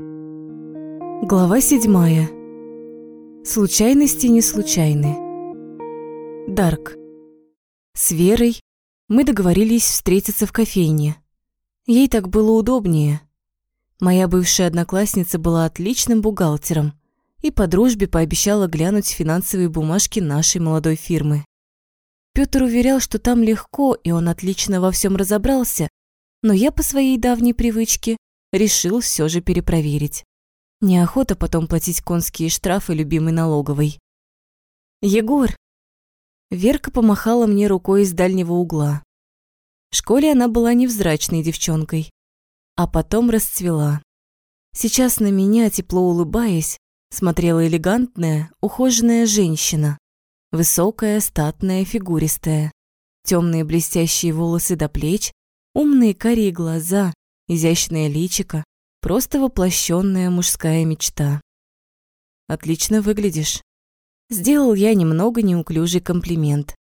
Глава седьмая. Случайности не случайны. Дарк. С Верой мы договорились встретиться в кофейне. Ей так было удобнее. Моя бывшая одноклассница была отличным бухгалтером и по дружбе пообещала глянуть финансовые бумажки нашей молодой фирмы. Пётр уверял, что там легко, и он отлично во всем разобрался, но я по своей давней привычке решил все же перепроверить. Неохота потом платить конские штрафы любимой налоговой. «Егор!» Верка помахала мне рукой из дальнего угла. В школе она была невзрачной девчонкой, а потом расцвела. Сейчас на меня, тепло улыбаясь, смотрела элегантная, ухоженная женщина. Высокая, статная, фигуристая. Темные блестящие волосы до плеч, умные карие глаза, изящное личико, Просто воплощенная мужская мечта. Отлично выглядишь. Сделал я немного неуклюжий комплимент.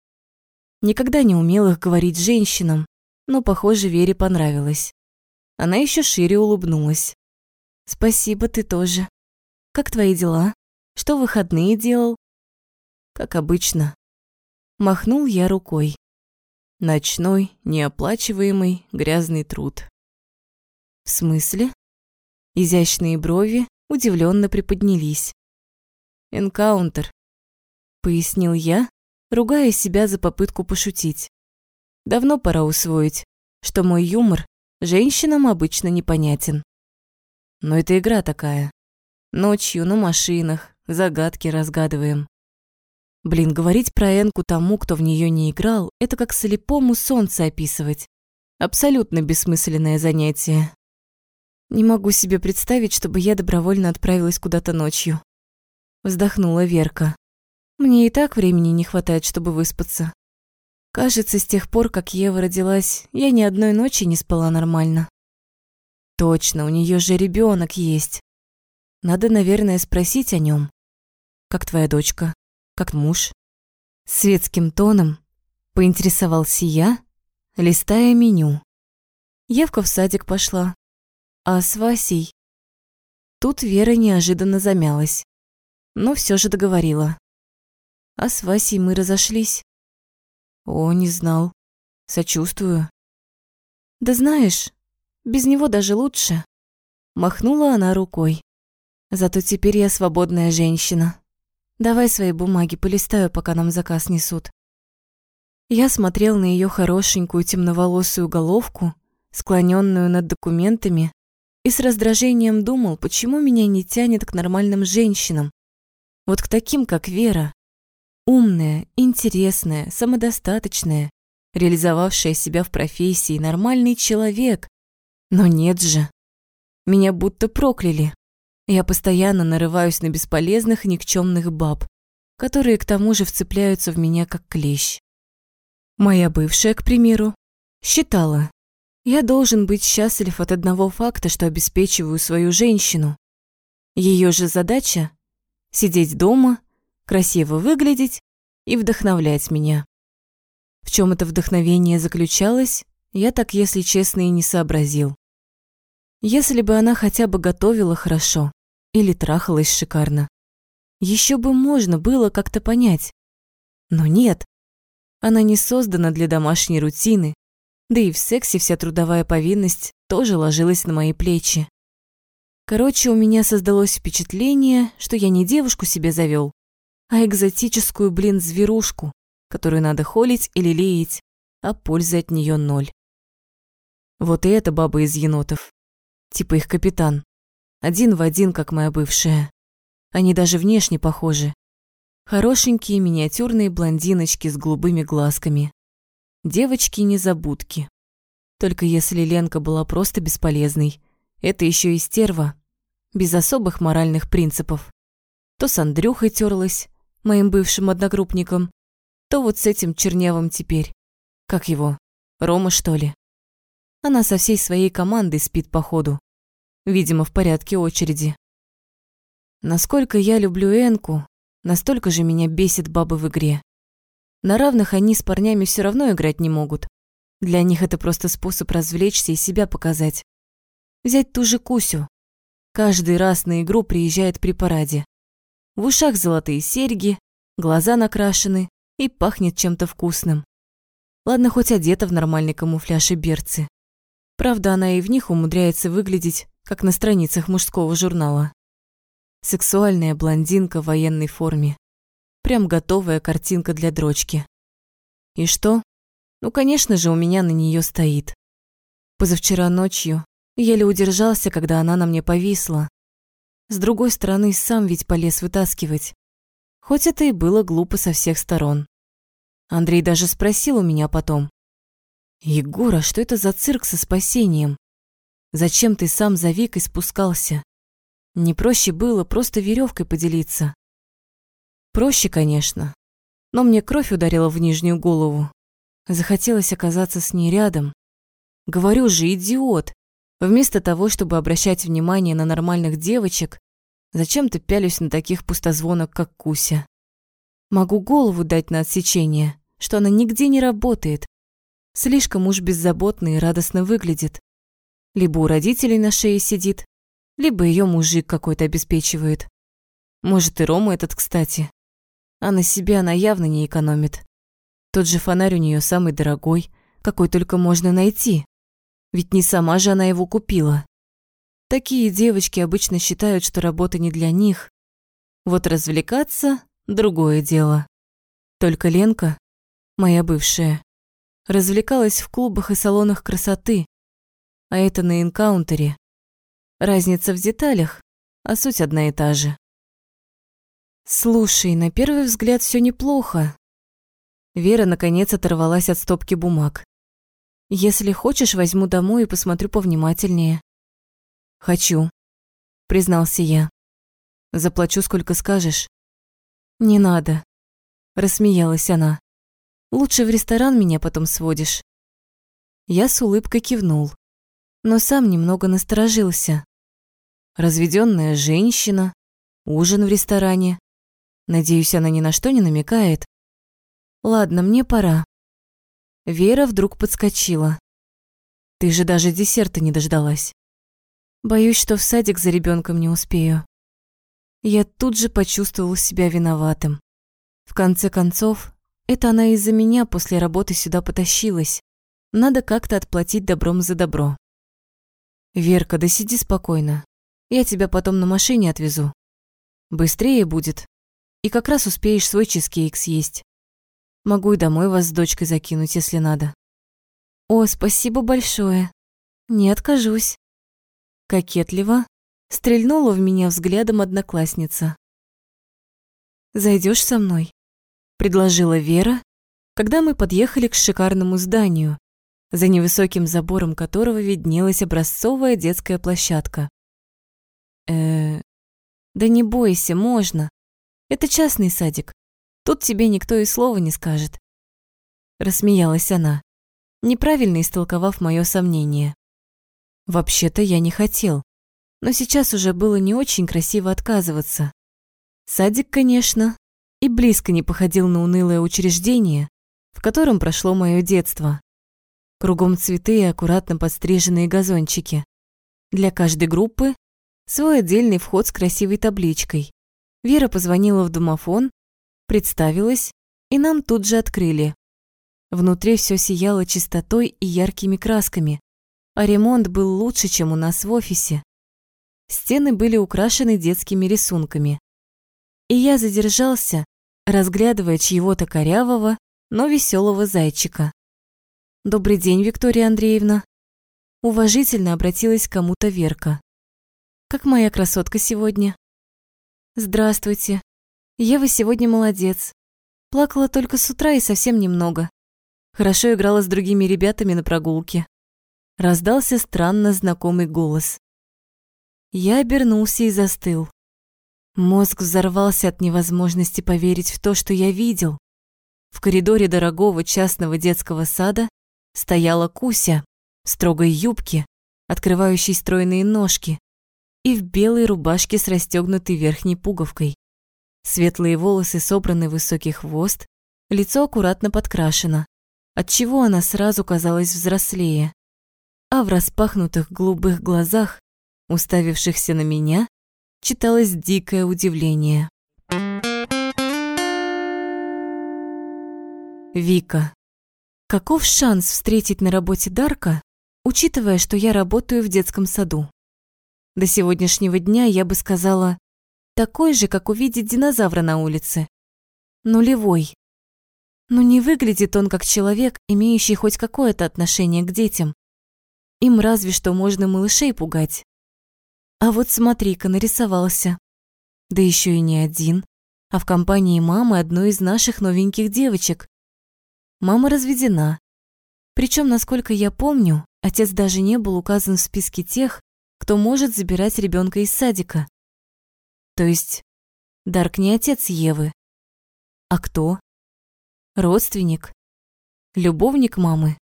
Никогда не умел их говорить женщинам, но, похоже, Вере понравилось. Она еще шире улыбнулась. «Спасибо, ты тоже. Как твои дела? Что выходные делал?» «Как обычно». Махнул я рукой. Ночной, неоплачиваемый, грязный труд. «В смысле?» Изящные брови удивленно приподнялись. «Энкаунтер», — пояснил я, ругая себя за попытку пошутить. «Давно пора усвоить, что мой юмор женщинам обычно непонятен. Но это игра такая. Ночью на машинах загадки разгадываем. Блин, говорить про Энку тому, кто в нее не играл, это как слепому солнце описывать. Абсолютно бессмысленное занятие. Не могу себе представить, чтобы я добровольно отправилась куда-то ночью. Вздохнула Верка. Мне и так времени не хватает, чтобы выспаться. Кажется, с тех пор, как Ева родилась, я ни одной ночи не спала нормально. Точно, у нее же ребенок есть. Надо, наверное, спросить о нем. Как твоя дочка? Как муж? Светским тоном поинтересовался я, листая меню. Евка в садик пошла, а с Васей? Тут Вера неожиданно замялась, но все же договорила. А с Васей мы разошлись. О, не знал. Сочувствую. Да знаешь, без него даже лучше. Махнула она рукой. Зато теперь я свободная женщина. Давай свои бумаги полистаю, пока нам заказ несут. Я смотрел на ее хорошенькую темноволосую головку, склоненную над документами, и с раздражением думал, почему меня не тянет к нормальным женщинам. Вот к таким, как Вера. Умная, интересная, самодостаточная, реализовавшая себя в профессии, нормальный человек. Но нет же. Меня будто прокляли. Я постоянно нарываюсь на бесполезных, никчемных баб, которые к тому же вцепляются в меня как клещ. Моя бывшая, к примеру, считала, я должен быть счастлив от одного факта, что обеспечиваю свою женщину. Ее же задача – сидеть дома, красиво выглядеть и вдохновлять меня. В чем это вдохновение заключалось, я так, если честно, и не сообразил. Если бы она хотя бы готовила хорошо или трахалась шикарно, еще бы можно было как-то понять. Но нет, она не создана для домашней рутины, да и в сексе вся трудовая повинность тоже ложилась на мои плечи. Короче, у меня создалось впечатление, что я не девушку себе завел, а экзотическую, блин, зверушку, которую надо холить или леять, а пользы от нее ноль. Вот и эта баба из енотов. Типа их капитан. Один в один, как моя бывшая. Они даже внешне похожи. Хорошенькие миниатюрные блондиночки с голубыми глазками. Девочки-незабудки. Только если Ленка была просто бесполезной, это еще и стерва, без особых моральных принципов. То с Андрюхой терлась, моим бывшим одногруппником, то вот с этим чернявым теперь. Как его? Рома, что ли? Она со всей своей командой спит походу. Видимо, в порядке очереди. Насколько я люблю Энку, настолько же меня бесит бабы в игре. На равных они с парнями все равно играть не могут. Для них это просто способ развлечься и себя показать. Взять ту же Кусю. Каждый раз на игру приезжает при параде. В ушах золотые серьги, глаза накрашены и пахнет чем-то вкусным. Ладно, хоть одета в нормальный камуфляж и берцы. Правда, она и в них умудряется выглядеть, как на страницах мужского журнала. Сексуальная блондинка в военной форме. Прям готовая картинка для дрочки. И что? Ну, конечно же, у меня на нее стоит. Позавчера ночью еле удержался, когда она на мне повисла. С другой стороны, сам ведь полез вытаскивать. Хоть это и было глупо со всех сторон. Андрей даже спросил у меня потом. «Егора, что это за цирк со спасением? Зачем ты сам за Викой спускался? Не проще было просто веревкой поделиться?» Проще, конечно, но мне кровь ударила в нижнюю голову. Захотелось оказаться с ней рядом. Говорю же, идиот. Вместо того, чтобы обращать внимание на нормальных девочек, зачем-то пялюсь на таких пустозвонок, как Куся. Могу голову дать на отсечение, что она нигде не работает. Слишком уж беззаботно и радостно выглядит. Либо у родителей на шее сидит, либо ее мужик какой-то обеспечивает. Может, и Рома этот, кстати. А на себе она явно не экономит. Тот же фонарь у нее самый дорогой, какой только можно найти. Ведь не сама же она его купила. Такие девочки обычно считают, что работа не для них. Вот развлекаться – другое дело. Только Ленка, моя бывшая, развлекалась в клубах и салонах красоты, а это на энкаунтере. Разница в деталях, а суть одна и та же. Слушай, на первый взгляд все неплохо. Вера наконец оторвалась от стопки бумаг. Если хочешь, возьму домой и посмотрю повнимательнее. Хочу, признался я. Заплачу, сколько скажешь. Не надо, рассмеялась она. Лучше в ресторан меня потом сводишь. Я с улыбкой кивнул, но сам немного насторожился. Разведенная женщина, ужин в ресторане. Надеюсь, она ни на что не намекает. Ладно, мне пора. Вера вдруг подскочила. Ты же даже десерта не дождалась. Боюсь, что в садик за ребенком не успею. Я тут же почувствовал себя виноватым. В конце концов, это она из-за меня после работы сюда потащилась. Надо как-то отплатить добром за добро. Верка, да сиди спокойно. Я тебя потом на машине отвезу. Быстрее будет. И как раз успеешь свой чизкейк съесть. Могу и домой вас с дочкой закинуть, если надо. О, спасибо большое. Не откажусь. Кокетливо стрельнула в меня взглядом одноклассница. Зайдешь со мной? предложила Вера, когда мы подъехали к шикарному зданию, за невысоким забором которого виднелась образцовая детская площадка. Э, да не бойся, можно. Это частный садик. Тут тебе никто и слова не скажет. Рассмеялась она, неправильно истолковав мое сомнение. Вообще-то я не хотел, но сейчас уже было не очень красиво отказываться. Садик, конечно, и близко не походил на унылое учреждение, в котором прошло мое детство. Кругом цветы и аккуратно подстриженные газончики. Для каждой группы свой отдельный вход с красивой табличкой. Вера позвонила в домофон, представилась, и нам тут же открыли. Внутри все сияло чистотой и яркими красками, а ремонт был лучше, чем у нас в офисе. Стены были украшены детскими рисунками. И я задержался, разглядывая чьего-то корявого, но веселого зайчика. «Добрый день, Виктория Андреевна!» Уважительно обратилась к кому-то Верка. «Как моя красотка сегодня?» «Здравствуйте. Ева сегодня молодец. Плакала только с утра и совсем немного. Хорошо играла с другими ребятами на прогулке». Раздался странно знакомый голос. Я обернулся и застыл. Мозг взорвался от невозможности поверить в то, что я видел. В коридоре дорогого частного детского сада стояла Куся в строгой юбке, открывающей стройные ножки, и в белой рубашке с расстегнутой верхней пуговкой. Светлые волосы собраны в высокий хвост, лицо аккуратно подкрашено, отчего она сразу казалась взрослее. А в распахнутых голубых глазах уставившихся на меня, читалось дикое удивление. Вика. Каков шанс встретить на работе Дарка, учитывая, что я работаю в детском саду? До сегодняшнего дня я бы сказала, такой же, как увидеть динозавра на улице. Нулевой. Но не выглядит он как человек, имеющий хоть какое-то отношение к детям. Им разве что можно малышей пугать. А вот смотри-ка, нарисовался. Да еще и не один, а в компании мамы одной из наших новеньких девочек. Мама разведена. Причем, насколько я помню, отец даже не был указан в списке тех, кто может забирать ребенка из садика. То есть Дарк не отец Евы. А кто? Родственник? Любовник мамы?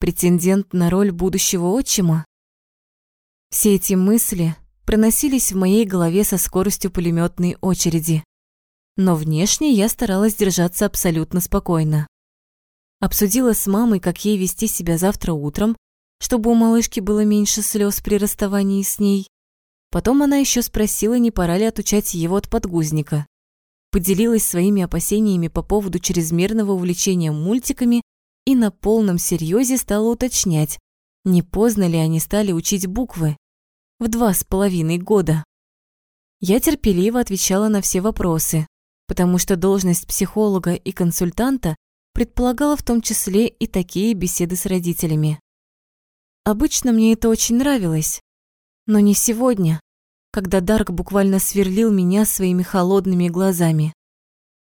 Претендент на роль будущего отчима? Все эти мысли проносились в моей голове со скоростью пулеметной очереди. Но внешне я старалась держаться абсолютно спокойно. Обсудила с мамой, как ей вести себя завтра утром, чтобы у малышки было меньше слез при расставании с ней. Потом она еще спросила, не пора ли отучать его от подгузника. Поделилась своими опасениями по поводу чрезмерного увлечения мультиками и на полном серьезе стала уточнять, не поздно ли они стали учить буквы. В два с половиной года. Я терпеливо отвечала на все вопросы, потому что должность психолога и консультанта предполагала в том числе и такие беседы с родителями. Обычно мне это очень нравилось, но не сегодня, когда Дарк буквально сверлил меня своими холодными глазами.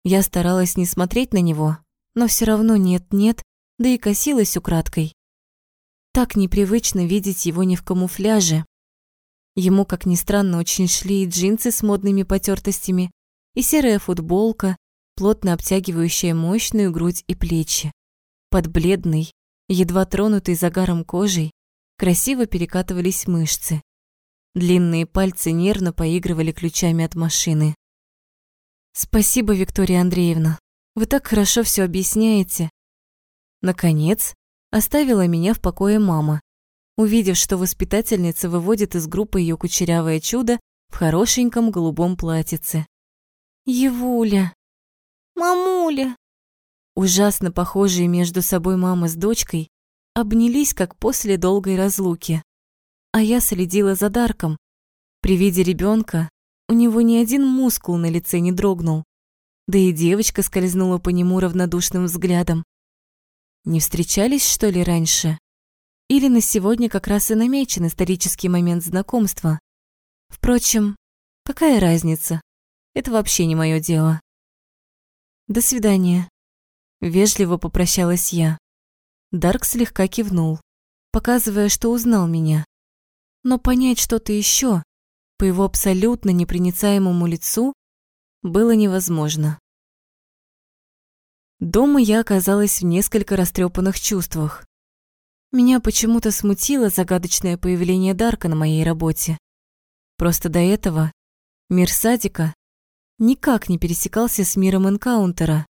Я старалась не смотреть на него, но все равно нет-нет, да и косилась украдкой. Так непривычно видеть его не в камуфляже. Ему, как ни странно, очень шли и джинсы с модными потертостями, и серая футболка, плотно обтягивающая мощную грудь и плечи. Под бледной, едва тронутой загаром кожей, красиво перекатывались мышцы. Длинные пальцы нервно поигрывали ключами от машины. «Спасибо, Виктория Андреевна. Вы так хорошо все объясняете». Наконец, оставила меня в покое мама, увидев, что воспитательница выводит из группы ее кучерявое чудо в хорошеньком голубом платьице. «Евуля!» «Мамуля!» Ужасно похожие между собой мама с дочкой обнялись, как после долгой разлуки. А я следила за Дарком. При виде ребенка у него ни один мускул на лице не дрогнул. Да и девочка скользнула по нему равнодушным взглядом. Не встречались, что ли, раньше? Или на сегодня как раз и намечен исторический момент знакомства? Впрочем, какая разница? Это вообще не мое дело. До свидания. Вежливо попрощалась я. Дарк слегка кивнул, показывая, что узнал меня. Но понять что-то еще по его абсолютно непроницаемому лицу было невозможно. Дома я оказалась в несколько растрепанных чувствах. Меня почему-то смутило загадочное появление Дарка на моей работе. Просто до этого мир садика никак не пересекался с миром энкаунтера,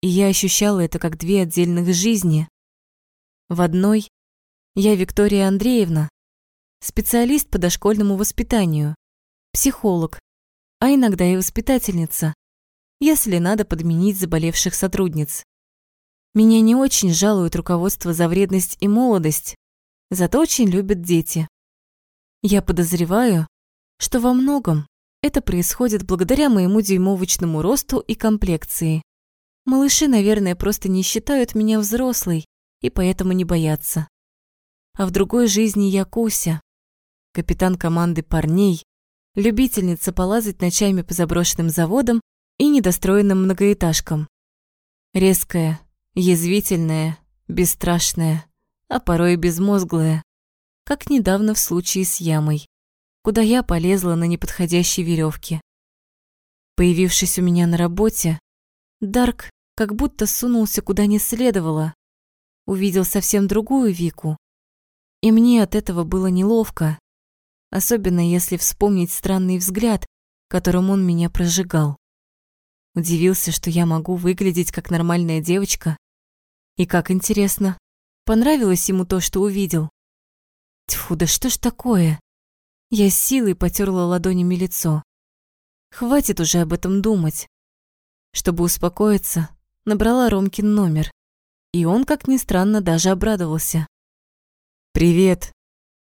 и я ощущала это как две отдельных жизни. В одной я Виктория Андреевна, специалист по дошкольному воспитанию, психолог, а иногда и воспитательница, если надо подменить заболевших сотрудниц. Меня не очень жалует руководство за вредность и молодость, зато очень любят дети. Я подозреваю, что во многом это происходит благодаря моему дюймовочному росту и комплекции. Малыши, наверное, просто не считают меня взрослой и поэтому не боятся. А в другой жизни я Куся, капитан команды парней, любительница полазать ночами по заброшенным заводам и недостроенным многоэтажкам. Резкая, язвительная, бесстрашная, а порой и безмозглая, как недавно в случае с ямой куда я полезла на неподходящей веревке. Появившись у меня на работе, Дарк как будто сунулся куда не следовало, увидел совсем другую Вику. И мне от этого было неловко, особенно если вспомнить странный взгляд, которым он меня прожигал. Удивился, что я могу выглядеть как нормальная девочка. И как интересно, понравилось ему то, что увидел. Тьфу, да что ж такое? Я с силой потерла ладонями лицо. Хватит уже об этом думать. Чтобы успокоиться, набрала Ромкин номер. И он, как ни странно, даже обрадовался. «Привет.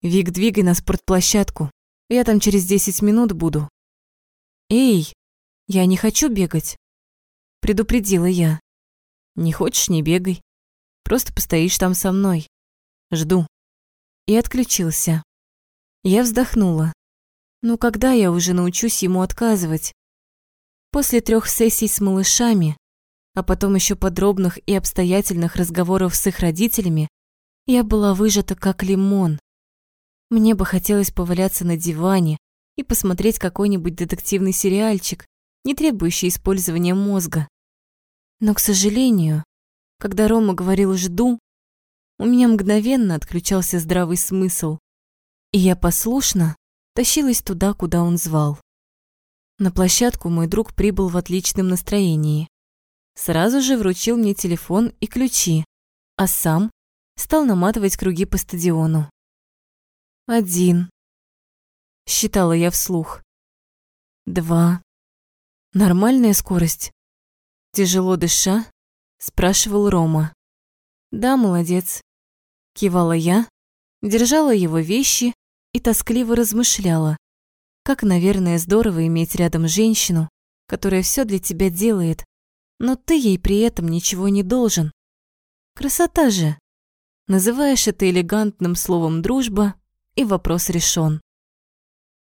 Вик, двигай на спортплощадку. Я там через 10 минут буду». «Эй, я не хочу бегать», – предупредила я. «Не хочешь – не бегай. Просто постоишь там со мной. Жду». И отключился. Я вздохнула. Ну когда я уже научусь ему отказывать? После трех сессий с малышами, а потом еще подробных и обстоятельных разговоров с их родителями, я была выжата как лимон. Мне бы хотелось поваляться на диване и посмотреть какой-нибудь детективный сериальчик, не требующий использования мозга. Но, к сожалению, когда Рома говорил «жду», у меня мгновенно отключался здравый смысл, и я послушно тащилась туда, куда он звал. На площадку мой друг прибыл в отличном настроении. Сразу же вручил мне телефон и ключи, а сам стал наматывать круги по стадиону. Один. Считала я вслух. Два. Нормальная скорость. Тяжело дыша, спрашивал Рома. Да, молодец. Кивала я, держала его вещи и тоскливо размышляла, как, наверное, здорово иметь рядом женщину, которая все для тебя делает, но ты ей при этом ничего не должен. Красота же. Называешь это элегантным словом «дружба», и вопрос решен.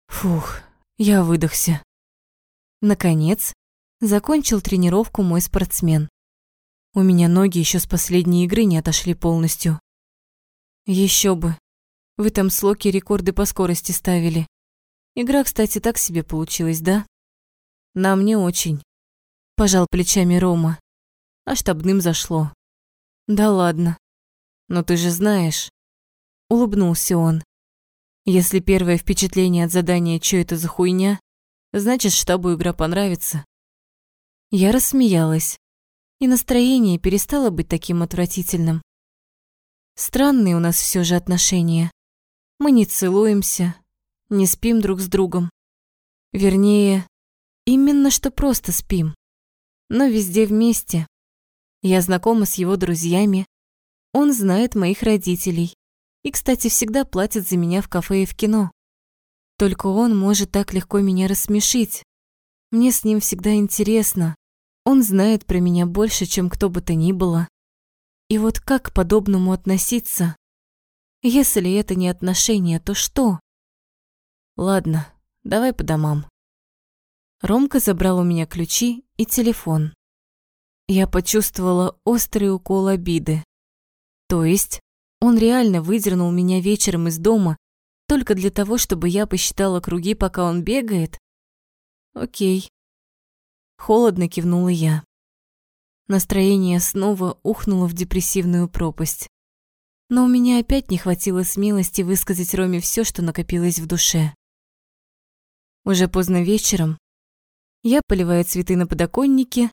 Фух, я выдохся. Наконец, закончил тренировку мой спортсмен. У меня ноги еще с последней игры не отошли полностью. Еще бы. Вы там с Локи рекорды по скорости ставили. Игра, кстати, так себе получилась, да? Нам не очень. Пожал плечами Рома. А штабным зашло. Да ладно. Но ты же знаешь. Улыбнулся он. Если первое впечатление от задания «Чё это за хуйня?», значит, штабу игра понравится. Я рассмеялась, и настроение перестало быть таким отвратительным. Странные у нас все же отношения. Мы не целуемся, не спим друг с другом. Вернее, именно что просто спим. Но везде вместе. Я знакома с его друзьями. Он знает моих родителей. И, кстати, всегда платит за меня в кафе и в кино. Только он может так легко меня рассмешить. Мне с ним всегда интересно. Он знает про меня больше, чем кто бы то ни было. И вот как к подобному относиться? Если это не отношения, то что? Ладно, давай по домам. Ромка забрал у меня ключи и телефон. Я почувствовала острый укол обиды. То есть он реально выдернул меня вечером из дома только для того, чтобы я посчитала круги, пока он бегает? Окей. Холодно кивнула я. Настроение снова ухнуло в депрессивную пропасть. Но у меня опять не хватило смелости высказать Роме все, что накопилось в душе. Уже поздно вечером я, поливая цветы на подоконнике,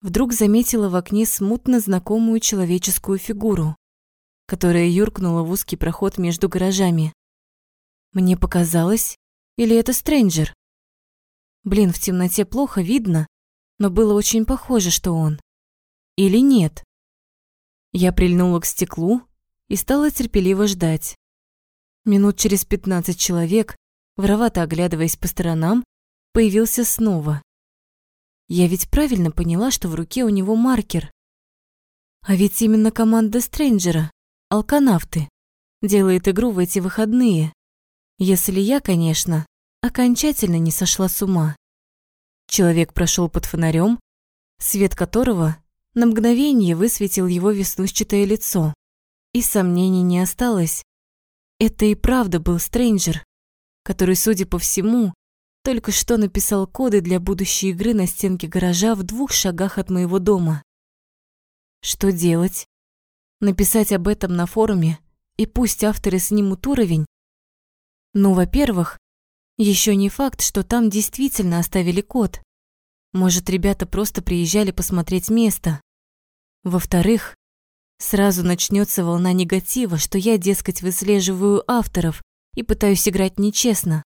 вдруг заметила в окне смутно знакомую человеческую фигуру которая юркнула в узкий проход между гаражами. Мне показалось, или это Стрэнджер? Блин, в темноте плохо видно, но было очень похоже, что он. Или нет? Я прильнула к стеклу и стала терпеливо ждать. Минут через пятнадцать человек, воровато оглядываясь по сторонам, появился снова. Я ведь правильно поняла, что в руке у него маркер. А ведь именно команда Стрэнджера алканавты, делает игру в эти выходные. Если я, конечно, окончательно не сошла с ума. Человек прошел под фонарем, свет которого на мгновение высветил его веснушчатое лицо. И сомнений не осталось. Это и правда был Стрэнджер, который, судя по всему, только что написал коды для будущей игры на стенке гаража в двух шагах от моего дома. Что делать? написать об этом на форуме, и пусть авторы снимут уровень. Ну, во-первых, еще не факт, что там действительно оставили код. Может, ребята просто приезжали посмотреть место. Во-вторых, сразу начнется волна негатива, что я, дескать, выслеживаю авторов и пытаюсь играть нечестно.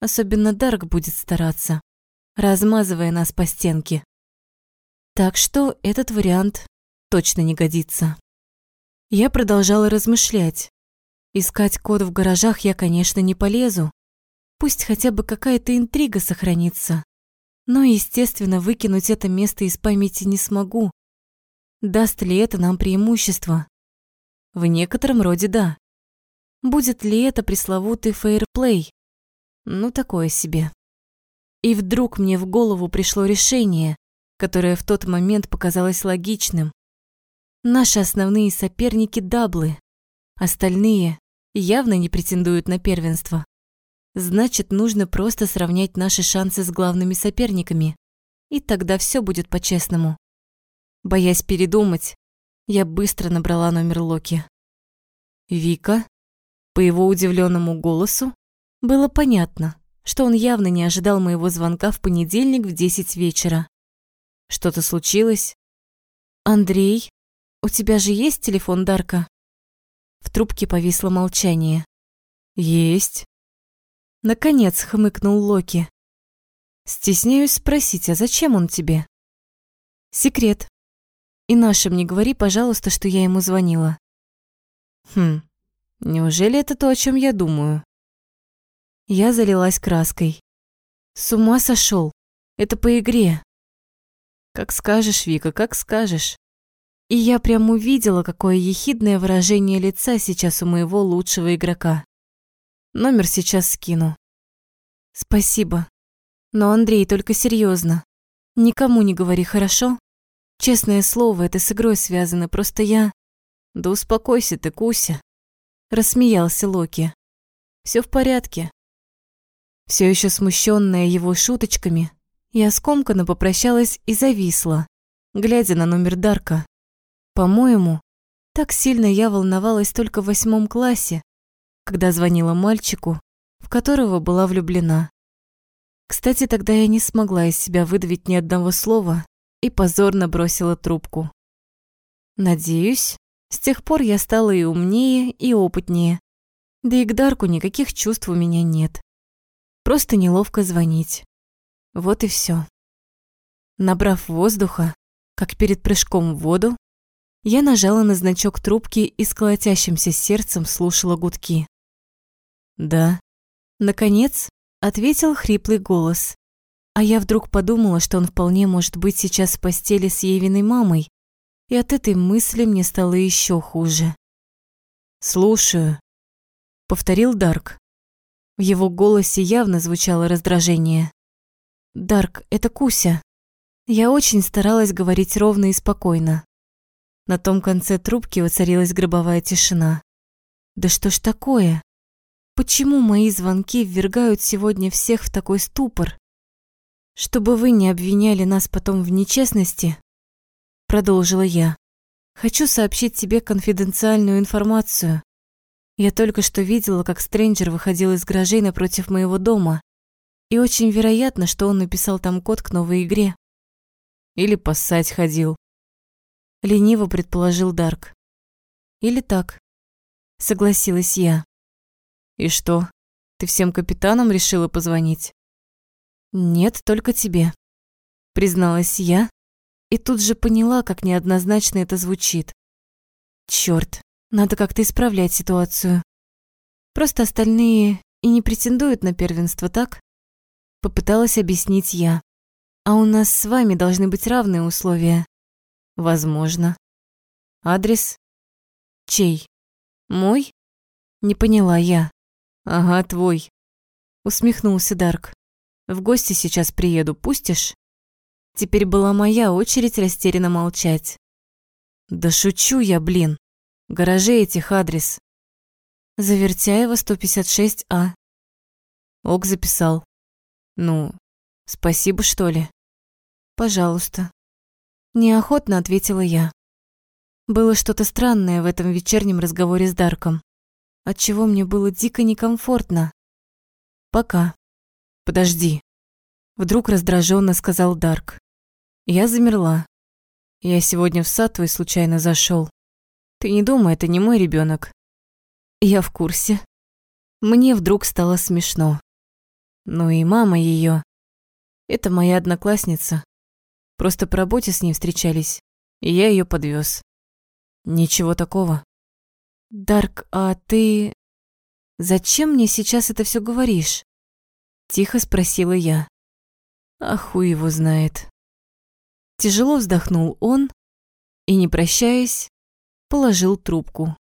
Особенно Дарк будет стараться, размазывая нас по стенке. Так что этот вариант точно не годится. Я продолжала размышлять. Искать код в гаражах я, конечно, не полезу. Пусть хотя бы какая-то интрига сохранится. Но, естественно, выкинуть это место из памяти не смогу. Даст ли это нам преимущество? В некотором роде да. Будет ли это пресловутый fair play? Ну, такое себе. И вдруг мне в голову пришло решение, которое в тот момент показалось логичным. Наши основные соперники – даблы. Остальные явно не претендуют на первенство. Значит, нужно просто сравнять наши шансы с главными соперниками. И тогда все будет по-честному. Боясь передумать, я быстро набрала номер Локи. «Вика?» По его удивленному голосу было понятно, что он явно не ожидал моего звонка в понедельник в 10 вечера. Что-то случилось? «Андрей, у тебя же есть телефон Дарка?» В трубке повисло молчание. «Есть». Наконец хмыкнул Локи. «Стесняюсь спросить, а зачем он тебе?» «Секрет. И нашим не говори, пожалуйста, что я ему звонила». «Хм, неужели это то, о чем я думаю?» Я залилась краской. С ума сошел. Это по игре. Как скажешь, Вика, как скажешь. И я прям увидела, какое ехидное выражение лица сейчас у моего лучшего игрока. Номер сейчас скину. Спасибо. Но, Андрей, только серьезно. Никому не говори, хорошо? Честное слово, это с игрой связано, просто я... Да успокойся ты, Куся. Рассмеялся Локи. Все в порядке. Все еще смущенная его шуточками, я скомканно попрощалась и зависла, глядя на номер Дарка. По-моему, так сильно я волновалась только в восьмом классе, когда звонила мальчику, в которого была влюблена. Кстати, тогда я не смогла из себя выдавить ни одного слова и позорно бросила трубку. Надеюсь, с тех пор я стала и умнее, и опытнее. Да и к Дарку никаких чувств у меня нет. Просто неловко звонить. Вот и все. Набрав воздуха, как перед прыжком в воду, я нажала на значок трубки и с колотящимся сердцем слушала гудки. «Да». Наконец, ответил хриплый голос. А я вдруг подумала, что он вполне может быть сейчас в постели с Евиной мамой, и от этой мысли мне стало еще хуже. «Слушаю», — повторил Дарк. В его голосе явно звучало раздражение. «Дарк, это Куся». Я очень старалась говорить ровно и спокойно. На том конце трубки воцарилась гробовая тишина. «Да что ж такое? Почему мои звонки ввергают сегодня всех в такой ступор? Чтобы вы не обвиняли нас потом в нечестности, продолжила я. Хочу сообщить тебе конфиденциальную информацию. Я только что видела, как Стрэнджер выходил из гаражей напротив моего дома, и очень вероятно, что он написал там код к новой игре. Или поссать ходил. Лениво предположил Дарк. Или так. Согласилась я. И что, ты всем капитанам решила позвонить? Нет, только тебе. Призналась я и тут же поняла, как неоднозначно это звучит. Чёрт, надо как-то исправлять ситуацию. Просто остальные и не претендуют на первенство, так? Попыталась объяснить я. А у нас с вами должны быть равные условия. Возможно. Адрес? Чей? Мой? Не поняла я. Ага, твой. Усмехнулся Дарк. В гости сейчас приеду, пустишь? Теперь была моя очередь растерянно молчать. Да шучу я, блин. В гараже этих адрес. Завертяева, 156А. Ок записал. Ну, спасибо, что ли? Пожалуйста. Неохотно ответила я. Было что-то странное в этом вечернем разговоре с Дарком, отчего мне было дико некомфортно. Пока. Подожди. Вдруг раздраженно сказал Дарк. Я замерла. Я сегодня в сад твой случайно зашел. Ты не думай, это не мой ребенок. Я в курсе. Мне вдруг стало смешно. Ну и мама ее. Это моя одноклассница. Просто по работе с ней встречались, и я ее подвез. Ничего такого. Дарк, а ты... Зачем мне сейчас это все говоришь? Тихо спросила я. А хуй его знает. Тяжело вздохнул он и, не прощаясь, положил трубку.